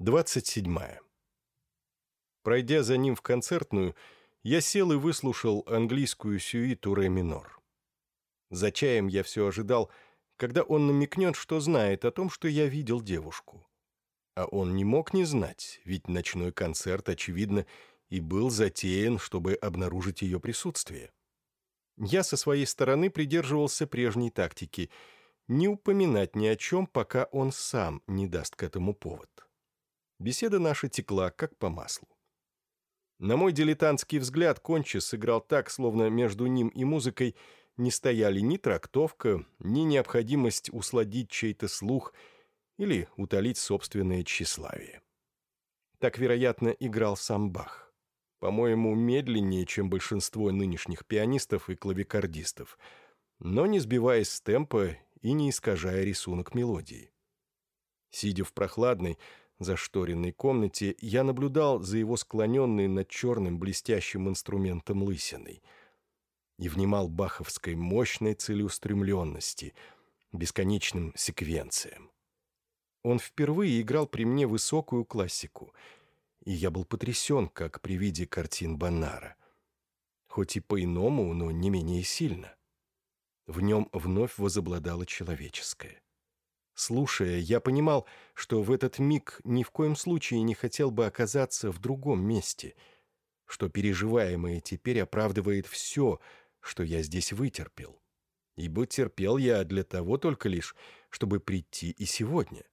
27. Пройдя за ним в концертную, я сел и выслушал английскую сюиту ре минор. За чаем я все ожидал, когда он намекнет, что знает о том, что я видел девушку. А он не мог не знать, ведь ночной концерт, очевидно, и был затеян, чтобы обнаружить ее присутствие. Я со своей стороны придерживался прежней тактики — не упоминать ни о чем, пока он сам не даст к этому повод. Беседа наша текла, как по маслу. На мой дилетантский взгляд, Кончи сыграл так, словно между ним и музыкой не стояли ни трактовка, ни необходимость усладить чей-то слух или утолить собственное тщеславие. Так, вероятно, играл сам Бах. По-моему, медленнее, чем большинство нынешних пианистов и клавикордистов, но не сбиваясь с темпа и не искажая рисунок мелодии. Сидя в прохладной, зашторенной комнате, я наблюдал за его склоненной над черным блестящим инструментом лысиной и внимал баховской мощной целеустремленности, бесконечным секвенциям. Он впервые играл при мне высокую классику, и я был потрясен, как при виде картин Боннара. Хоть и по-иному, но не менее сильно. В нем вновь возобладало человеческое. Слушая, я понимал, что в этот миг ни в коем случае не хотел бы оказаться в другом месте, что переживаемое теперь оправдывает все, что я здесь вытерпел. Ибо терпел я для того только лишь, чтобы прийти и сегодня.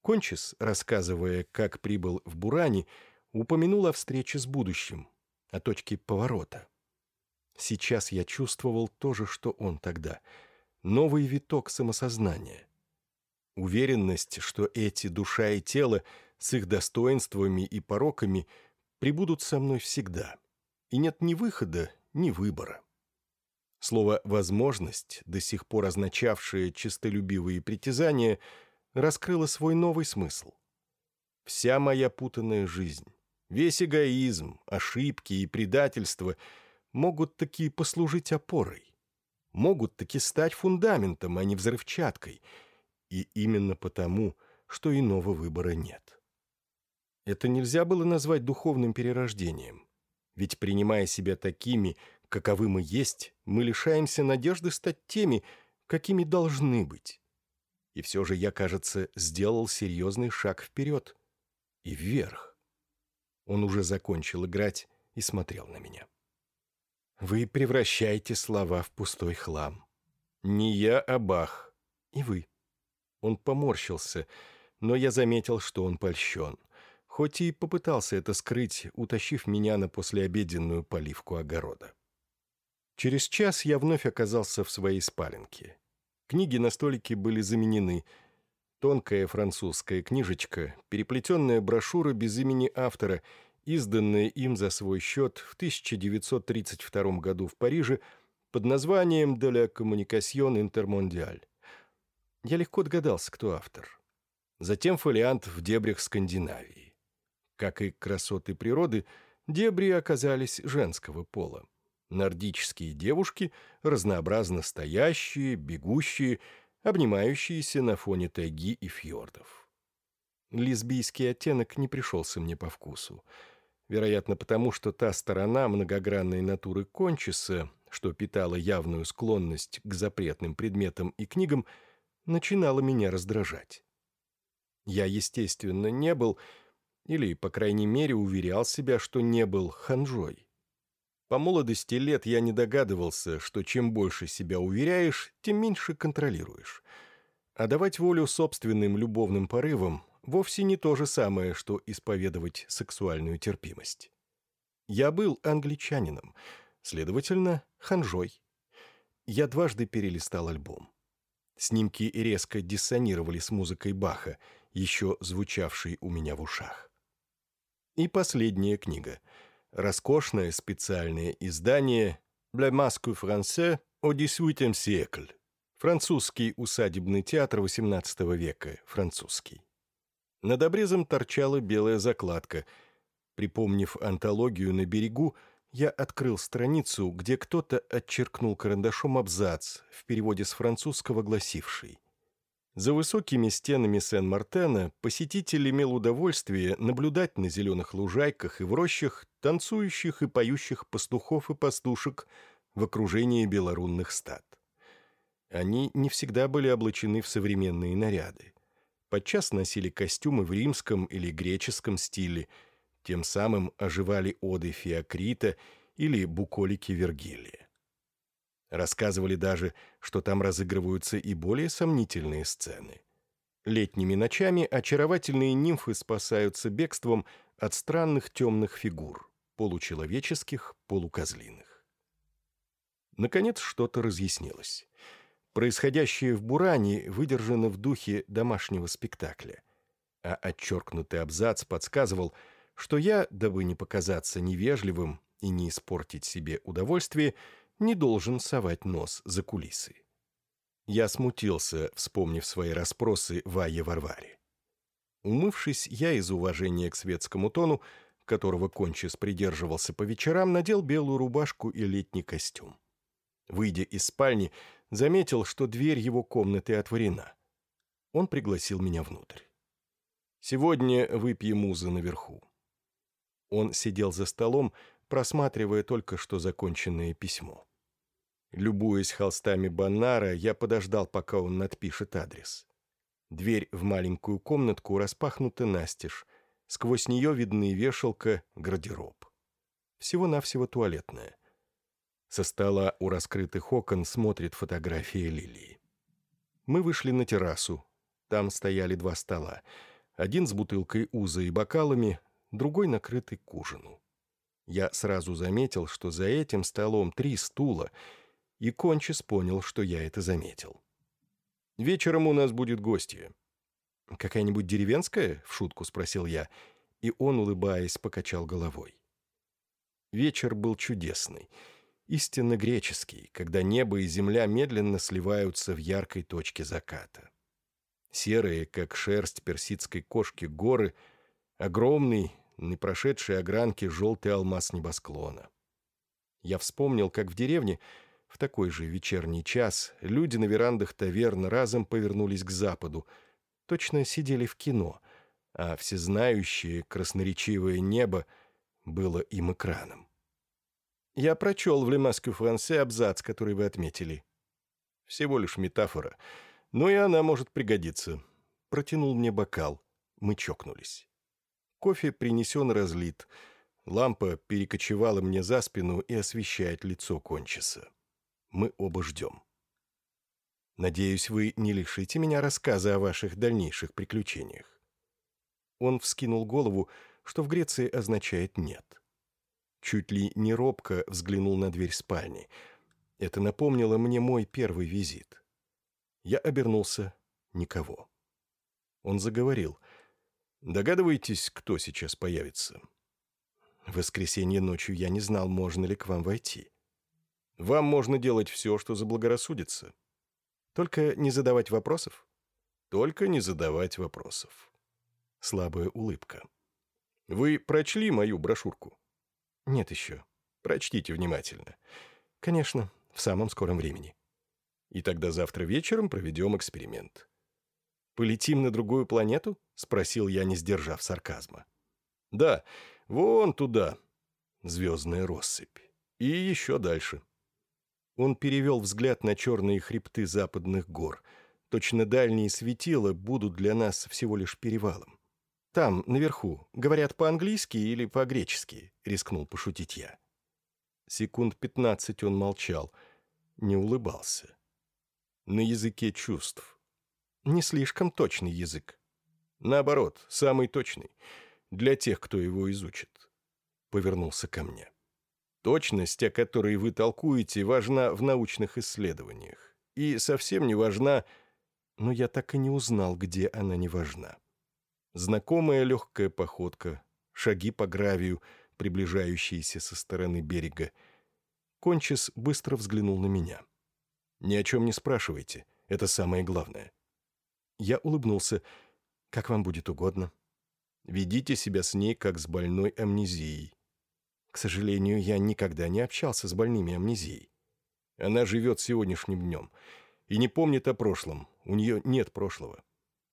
Кончис, рассказывая, как прибыл в Буране, упомянул о встрече с будущим, о точке поворота. Сейчас я чувствовал то же, что он тогда. Новый виток самосознания. Уверенность, что эти душа и тело с их достоинствами и пороками прибудут со мной всегда. И нет ни выхода, ни выбора. Слово «возможность», до сих пор означавшее чистолюбивые притязания, раскрыло свой новый смысл. Вся моя путанная жизнь, весь эгоизм, ошибки и предательство могут таки послужить опорой, могут таки стать фундаментом, а не взрывчаткой — и именно потому, что иного выбора нет. Это нельзя было назвать духовным перерождением, ведь, принимая себя такими, каковы мы есть, мы лишаемся надежды стать теми, какими должны быть. И все же я, кажется, сделал серьезный шаг вперед и вверх. Он уже закончил играть и смотрел на меня. Вы превращаете слова в пустой хлам. Не я, а Бах. И вы. Он поморщился, но я заметил, что он польщен. Хоть и попытался это скрыть, утащив меня на послеобеденную поливку огорода. Через час я вновь оказался в своей спаленке. Книги на столике были заменены. Тонкая французская книжечка, переплетенная брошюра без имени автора, изданная им за свой счет в 1932 году в Париже под названием «De la communication intermondiale». Я легко догадался, кто автор. Затем фолиант в дебрях Скандинавии. Как и красоты природы, дебри оказались женского пола. Нордические девушки, разнообразно стоящие, бегущие, обнимающиеся на фоне тайги и фьордов. Лесбийский оттенок не пришелся мне по вкусу. Вероятно, потому что та сторона многогранной натуры Кончиса, что питала явную склонность к запретным предметам и книгам, — начинало меня раздражать. Я, естественно, не был, или, по крайней мере, уверял себя, что не был ханжой. По молодости лет я не догадывался, что чем больше себя уверяешь, тем меньше контролируешь. А давать волю собственным любовным порывам вовсе не то же самое, что исповедовать сексуальную терпимость. Я был англичанином, следовательно, ханжой. Я дважды перелистал альбом. Снимки резко диссонировали с музыкой Баха, еще звучавшей у меня в ушах. И последняя книга. Роскошное специальное издание «Le Masque Français au XVIIIe siècle». Французский усадебный театр XVIII века, французский. Над обрезом торчала белая закладка. Припомнив антологию на берегу, я открыл страницу, где кто-то отчеркнул карандашом абзац, в переводе с французского гласивший За высокими стенами Сен-Мартена посетитель имел удовольствие наблюдать на зеленых лужайках и в рощах танцующих и поющих пастухов и пастушек в окружении белорунных стад. Они не всегда были облачены в современные наряды. Подчас носили костюмы в римском или греческом стиле, тем самым оживали оды Феокрита или буколики Вергилия. Рассказывали даже, что там разыгрываются и более сомнительные сцены. Летними ночами очаровательные нимфы спасаются бегством от странных темных фигур, получеловеческих, полукозлиных. Наконец что-то разъяснилось. Происходящее в Буране выдержано в духе домашнего спектакля, а отчеркнутый абзац подсказывал, что я, дабы не показаться невежливым и не испортить себе удовольствие, не должен совать нос за кулисы. Я смутился, вспомнив свои расспросы Вае Варваре. Умывшись, я из уважения к светскому тону, которого Кончис придерживался по вечерам, надел белую рубашку и летний костюм. Выйдя из спальни, заметил, что дверь его комнаты отворена. Он пригласил меня внутрь. «Сегодня выпьем узы наверху». Он сидел за столом, просматривая только что законченное письмо. Любуясь холстами Баннара, я подождал, пока он надпишет адрес. Дверь в маленькую комнатку распахнута настежь. Сквозь нее видны вешалка, гардероб. Всего-навсего туалетная. Со стола у раскрытых окон смотрит фотография Лилии. Мы вышли на террасу. Там стояли два стола. Один с бутылкой уза и бокалами, другой накрытый к ужину. Я сразу заметил, что за этим столом три стула — и Кончис понял, что я это заметил. «Вечером у нас будет гостья». «Какая-нибудь деревенская?» — в шутку спросил я, и он, улыбаясь, покачал головой. Вечер был чудесный, истинно греческий, когда небо и земля медленно сливаются в яркой точке заката. Серые, как шерсть персидской кошки, горы, огромный, не прошедший огранки желтый алмаз небосклона. Я вспомнил, как в деревне в такой же вечерний час люди на верандах таверн разом повернулись к западу, точно сидели в кино, а всезнающее красноречивое небо было им экраном. Я прочел в «Лемаске Франсе» абзац, который вы отметили. Всего лишь метафора, но и она может пригодиться. Протянул мне бокал. Мы чокнулись. Кофе принесен разлит. Лампа перекочевала мне за спину и освещает лицо кончиса. Мы оба ждем. Надеюсь, вы не лишите меня рассказа о ваших дальнейших приключениях. Он вскинул голову, что в Греции означает «нет». Чуть ли не робко взглянул на дверь спальни. Это напомнило мне мой первый визит. Я обернулся. Никого. Он заговорил. «Догадываетесь, кто сейчас появится?» «В воскресенье ночью я не знал, можно ли к вам войти». Вам можно делать все, что заблагорассудится. Только не задавать вопросов. Только не задавать вопросов. Слабая улыбка. Вы прочли мою брошюрку? Нет еще. Прочтите внимательно. Конечно, в самом скором времени. И тогда завтра вечером проведем эксперимент. «Полетим на другую планету?» — спросил я, не сдержав сарказма. «Да, вон туда. Звездная россыпь. И еще дальше. Он перевел взгляд на черные хребты западных гор. Точно дальние светила будут для нас всего лишь перевалом. «Там, наверху, говорят по-английски или по-гречески?» — рискнул пошутить я. Секунд пятнадцать он молчал, не улыбался. На языке чувств. Не слишком точный язык. Наоборот, самый точный. Для тех, кто его изучит. Повернулся ко мне. Точность, о которой вы толкуете, важна в научных исследованиях. И совсем не важна... Но я так и не узнал, где она не важна. Знакомая легкая походка, шаги по гравию, приближающиеся со стороны берега. Кончис быстро взглянул на меня. «Ни о чем не спрашивайте, это самое главное». Я улыбнулся. «Как вам будет угодно. Ведите себя с ней, как с больной амнезией. К сожалению, я никогда не общался с больными амнезией. Она живет сегодняшним днем. и не помнит о прошлом. У нее нет прошлого.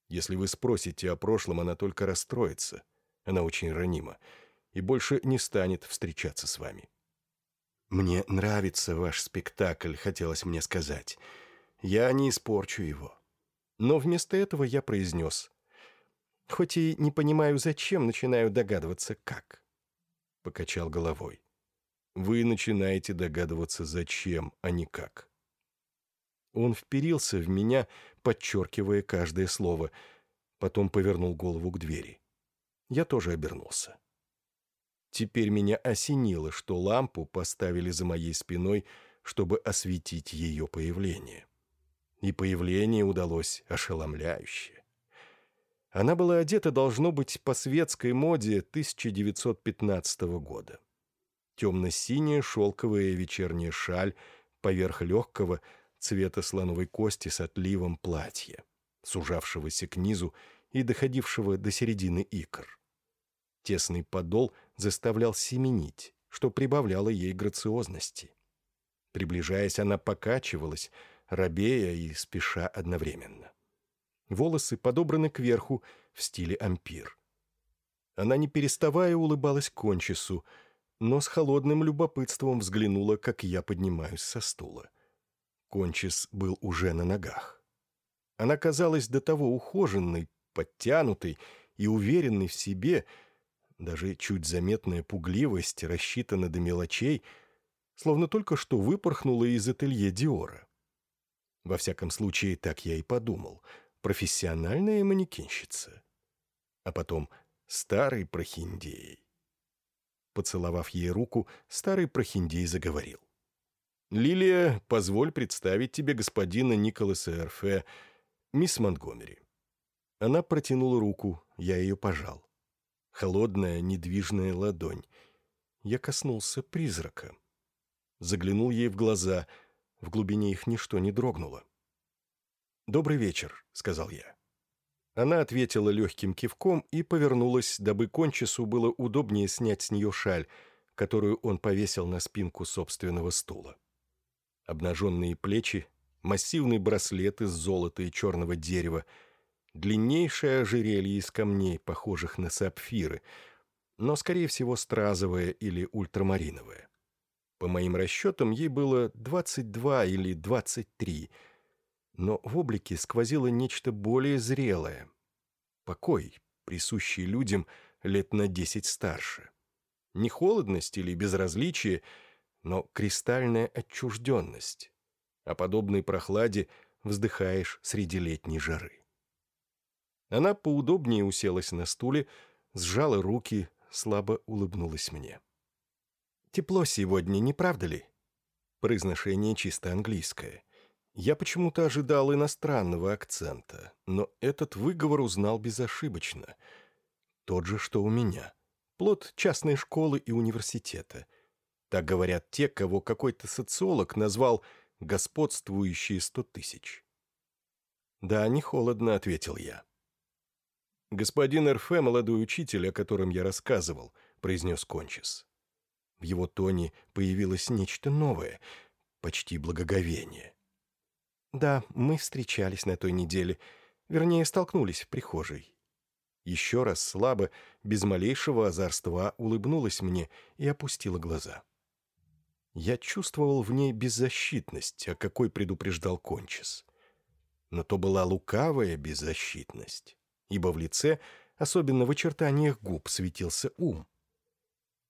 Если вы спросите о прошлом, она только расстроится. Она очень ранима и больше не станет встречаться с вами. «Мне нравится ваш спектакль», — хотелось мне сказать. «Я не испорчу его». Но вместо этого я произнес. Хоть и не понимаю, зачем, начинаю догадываться, как. Покачал головой. Вы начинаете догадываться, зачем, а не как. Он вперился в меня, подчеркивая каждое слово, потом повернул голову к двери. Я тоже обернулся. Теперь меня осенило, что лампу поставили за моей спиной, чтобы осветить ее появление. И появление удалось ошеломляющее. Она была одета, должно быть, по светской моде 1915 года темно-синяя шелковая вечерняя шаль поверх легкого цвета слоновой кости с отливом платья, сужавшегося к низу и доходившего до середины икр. Тесный подол заставлял семенить, что прибавляло ей грациозности. Приближаясь, она покачивалась, робея и спеша одновременно. Волосы подобраны кверху в стиле ампир. Она, не переставая, улыбалась кончису, но с холодным любопытством взглянула, как я поднимаюсь со стула. Кончис был уже на ногах. Она казалась до того ухоженной, подтянутой и уверенной в себе, даже чуть заметная пугливость рассчитана до мелочей, словно только что выпорхнула из ателье Диора. Во всяком случае, так я и подумал. Профессиональная манекенщица. А потом старый прохиндей. Поцеловав ей руку, старый прохиндей заговорил. «Лилия, позволь представить тебе господина Николаса Эрфе, мисс Монтгомери». Она протянула руку, я ее пожал. Холодная, недвижная ладонь. Я коснулся призрака. Заглянул ей в глаза, в глубине их ничто не дрогнуло. «Добрый вечер», — сказал я. Она ответила легким кивком и повернулась, дабы кончису было удобнее снять с нее шаль, которую он повесил на спинку собственного стула. Обнаженные плечи, массивный браслет из золота и черного дерева, длиннейшее ожерелье из камней, похожих на сапфиры, но, скорее всего, стразовое или ультрамариновое. По моим расчетам, ей было 22 или 23, но в облике сквозило нечто более зрелое. Покой, присущий людям лет на десять старше. Не холодность или безразличие, но кристальная отчужденность. О подобной прохладе вздыхаешь среди летней жары. Она поудобнее уселась на стуле, сжала руки, слабо улыбнулась мне. «Тепло сегодня, не правда ли?» Произношение чисто английское. Я почему-то ожидал иностранного акцента, но этот выговор узнал безошибочно. Тот же, что у меня. Плод частной школы и университета. Так говорят те, кого какой-то социолог назвал «господствующие сто тысяч». «Да, не холодно», — ответил я. «Господин РФ, молодой учитель, о котором я рассказывал», — произнес Кончис. В его тоне появилось нечто новое, почти благоговение. «Да, мы встречались на той неделе. Вернее, столкнулись в прихожей». Еще раз слабо, без малейшего озорства, улыбнулась мне и опустила глаза. Я чувствовал в ней беззащитность, о какой предупреждал Кончис. Но то была лукавая беззащитность, ибо в лице, особенно в очертаниях губ, светился ум.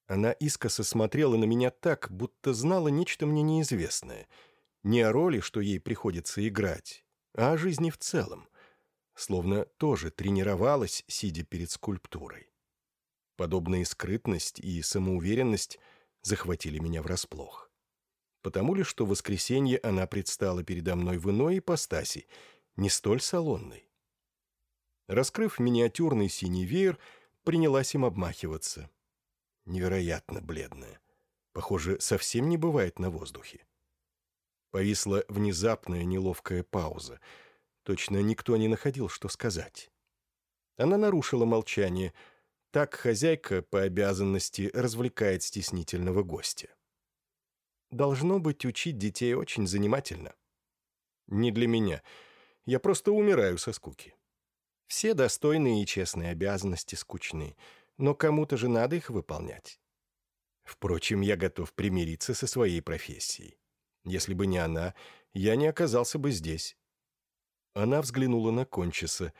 Она искоса смотрела на меня так, будто знала нечто мне неизвестное — не о роли, что ей приходится играть, а о жизни в целом, словно тоже тренировалась, сидя перед скульптурой. Подобная скрытность и самоуверенность захватили меня врасплох. Потому ли, что в воскресенье она предстала передо мной в иной ипостаси, не столь салонной. Раскрыв миниатюрный синий веер, принялась им обмахиваться. Невероятно бледная. Похоже, совсем не бывает на воздухе. Повисла внезапная неловкая пауза. Точно никто не находил, что сказать. Она нарушила молчание. Так хозяйка по обязанности развлекает стеснительного гостя. Должно быть, учить детей очень занимательно. Не для меня. Я просто умираю со скуки. Все достойные и честные обязанности скучны, но кому-то же надо их выполнять. Впрочем, я готов примириться со своей профессией. Если бы не она, я не оказался бы здесь. Она взглянула на Кончиса.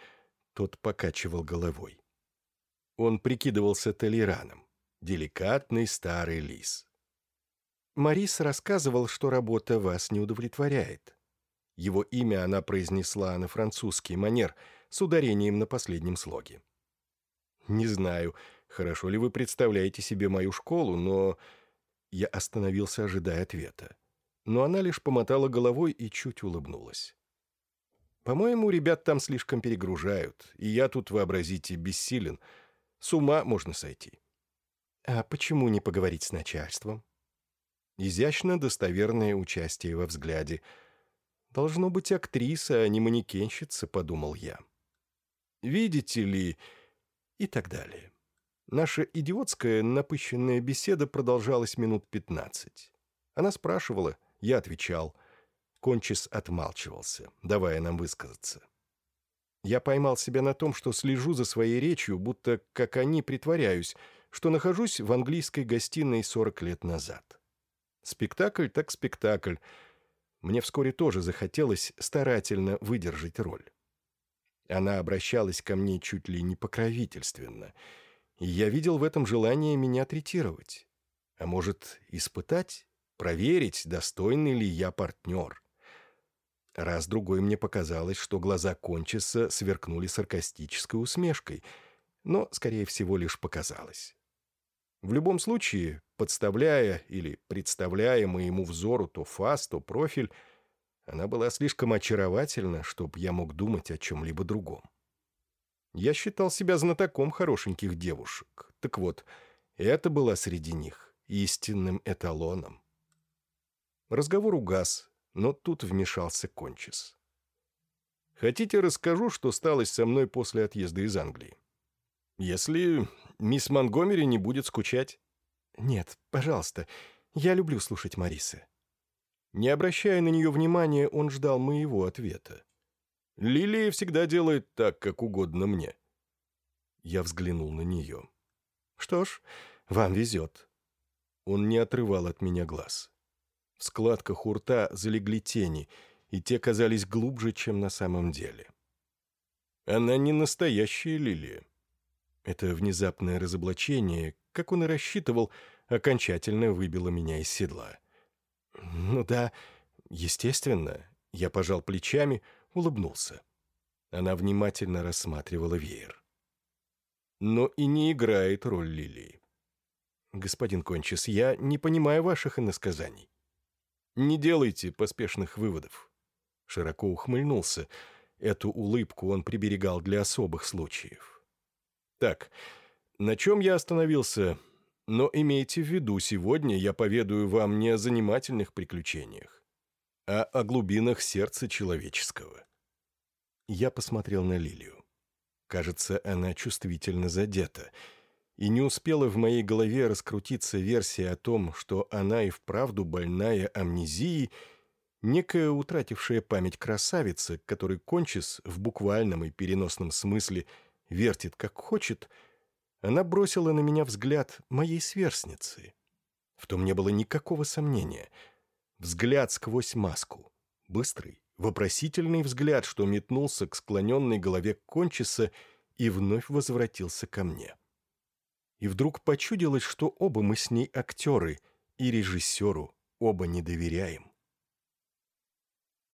Тот покачивал головой. Он прикидывался толераном. Деликатный старый лис. Марис рассказывал, что работа вас не удовлетворяет. Его имя она произнесла на французский манер с ударением на последнем слоге. «Не знаю, хорошо ли вы представляете себе мою школу, но...» Я остановился, ожидая ответа. Но она лишь помотала головой и чуть улыбнулась. «По-моему, ребят там слишком перегружают, и я тут, вообразите, бессилен. С ума можно сойти». «А почему не поговорить с начальством?» Изящно достоверное участие во взгляде. «Должно быть актриса, а не манекенщица», — подумал я. «Видите ли...» и так далее. Наша идиотская напыщенная беседа продолжалась минут пятнадцать. Она спрашивала, я отвечал. Кончис отмалчивался, давая нам высказаться. Я поймал себя на том, что слежу за своей речью, будто, как они, притворяюсь, что нахожусь в английской гостиной 40 лет назад. Спектакль так спектакль. Мне вскоре тоже захотелось старательно выдержать роль. Она обращалась ко мне чуть ли не покровительственно, и я видел в этом желание меня третировать. А может, испытать, проверить, достойный ли я партнер. Раз-другой мне показалось, что глаза Кончиса сверкнули саркастической усмешкой, но, скорее всего, лишь показалось. В любом случае, подставляя или представляя моему взору то фас, то профиль, она была слишком очаровательна, чтобы я мог думать о чем-либо другом. Я считал себя знатоком хорошеньких девушек. Так вот, это была среди них истинным эталоном. Разговор угас, но тут вмешался Кончис. «Хотите, расскажу, что сталось со мной после отъезда из Англии? Если мисс Монгомери не будет скучать?» «Нет, пожалуйста, я люблю слушать Марисы». Не обращая на нее внимания, он ждал моего ответа. «Лилия всегда делает так, как угодно мне». Я взглянул на нее. «Что ж, вам везет». Он не отрывал от меня глаз. В складках у рта залегли тени, и те казались глубже, чем на самом деле. Она не настоящая лилия. Это внезапное разоблачение, как он и рассчитывал, окончательно выбило меня из седла. «Ну да, естественно». Я пожал плечами, улыбнулся. Она внимательно рассматривала веер. Но и не играет роль лилии. «Господин Кончис, я не понимаю ваших иносказаний. Не делайте поспешных выводов». Широко ухмыльнулся. Эту улыбку он приберегал для особых случаев. «Так, на чем я остановился?» Но имейте в виду, сегодня я поведаю вам не о занимательных приключениях, а о глубинах сердца человеческого. Я посмотрел на Лилию. Кажется, она чувствительно задета, и не успела в моей голове раскрутиться версия о том, что она и вправду больная амнезией, некая утратившая память красавица, которой Кончис в буквальном и переносном смысле вертит как хочет — она бросила на меня взгляд моей сверстницы. В том не было никакого сомнения. Взгляд сквозь маску. Быстрый, вопросительный взгляд, что метнулся к склоненной голове Кончиса и вновь возвратился ко мне. И вдруг почудилось, что оба мы с ней актеры, и режиссеру оба не доверяем.